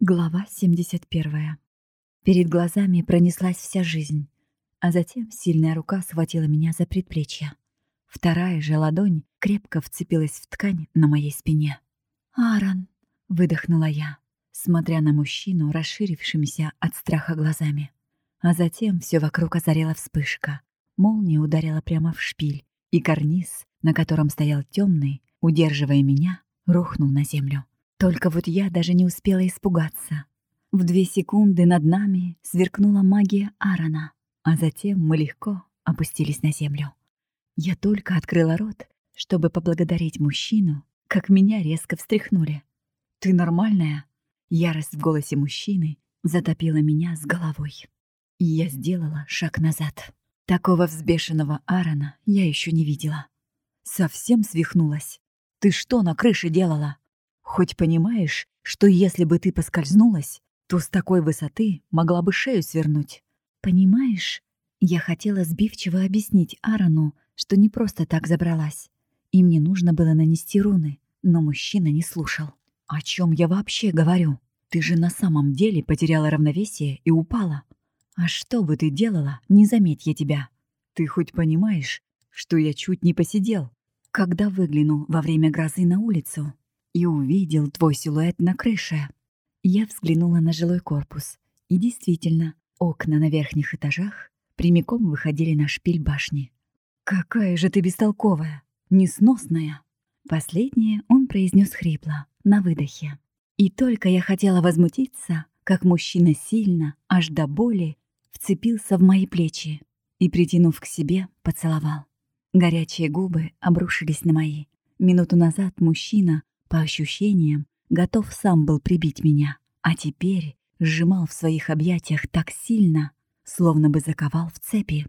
Глава 71. Перед глазами пронеслась вся жизнь, а затем сильная рука схватила меня за предплечье. Вторая же ладонь крепко вцепилась в ткань на моей спине. «Аарон!» — выдохнула я, смотря на мужчину, расширившимися от страха глазами. А затем все вокруг озарила вспышка. Молния ударила прямо в шпиль, и карниз, на котором стоял темный, удерживая меня, рухнул на землю. Только вот я даже не успела испугаться. В две секунды над нами сверкнула магия Аарона, а затем мы легко опустились на землю. Я только открыла рот, чтобы поблагодарить мужчину, как меня резко встряхнули. «Ты нормальная?» Ярость в голосе мужчины затопила меня с головой. И я сделала шаг назад. Такого взбешенного Аарона я еще не видела. Совсем свихнулась. «Ты что на крыше делала?» Хоть понимаешь, что если бы ты поскользнулась, то с такой высоты могла бы шею свернуть. Понимаешь, я хотела сбивчиво объяснить Аарону, что не просто так забралась. И мне нужно было нанести руны, но мужчина не слушал. «О чем я вообще говорю? Ты же на самом деле потеряла равновесие и упала. А что бы ты делала, не заметь я тебя? Ты хоть понимаешь, что я чуть не посидел, когда выглянул во время грозы на улицу и увидел твой силуэт на крыше. Я взглянула на жилой корпус, и действительно, окна на верхних этажах прямиком выходили на шпиль башни. «Какая же ты бестолковая, несносная!» Последнее он произнес хрипло, на выдохе. И только я хотела возмутиться, как мужчина сильно, аж до боли, вцепился в мои плечи и, притянув к себе, поцеловал. Горячие губы обрушились на мои. Минуту назад мужчина по ощущениям, готов сам был прибить меня, а теперь сжимал в своих объятиях так сильно, словно бы заковал в цепи.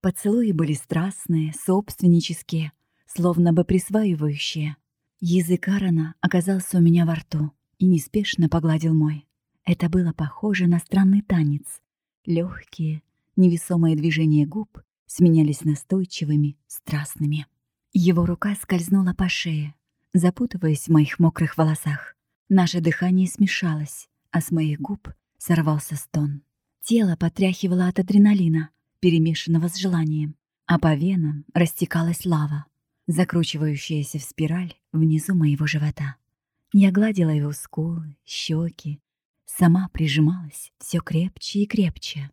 Поцелуи были страстные, собственнические, словно бы присваивающие. Язык Арана оказался у меня во рту и неспешно погладил мой. Это было похоже на странный танец. Легкие, невесомые движения губ сменялись настойчивыми, страстными. Его рука скользнула по шее, запутываясь в моих мокрых волосах. Наше дыхание смешалось, а с моих губ сорвался стон. Тело потряхивало от адреналина, перемешанного с желанием, а по венам растекалась лава, закручивающаяся в спираль внизу моего живота. Я гладила его скулы, щеки, сама прижималась все крепче и крепче.